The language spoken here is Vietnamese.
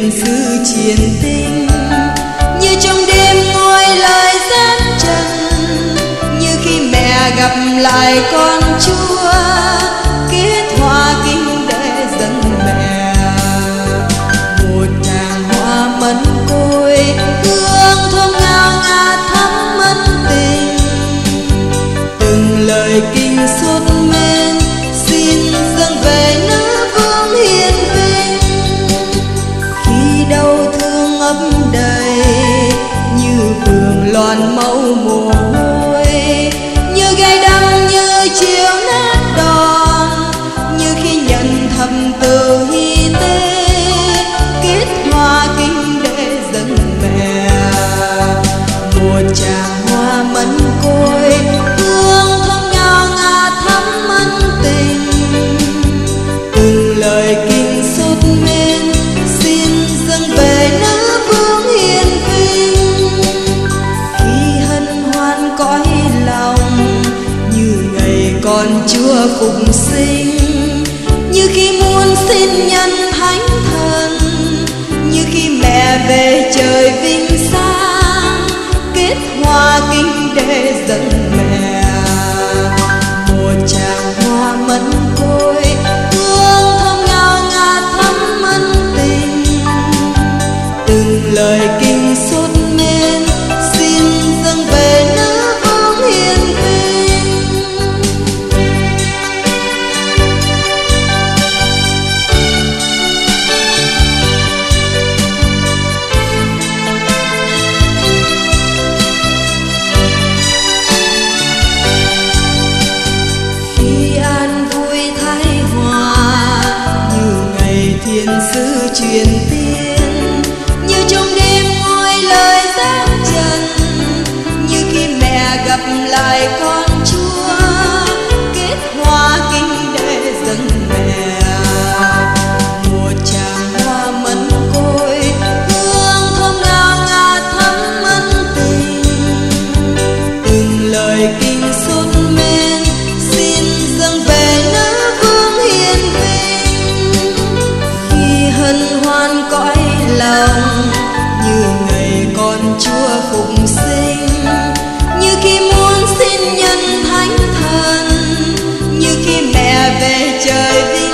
tiền sư chiến tinh như trong đêm ngồi lại gian trần như khi mẹ gặp lại con chúa kết hoa kinh để dân mẹ. Một nàng hoa mẫn côi, hương thơm ngào ngạt thắm mẫn tình. Từng lời kinh cõi lòng như ngày còn chưa phục sinh. Như khi muốn xin nhân thiên sứ truyền tin. trời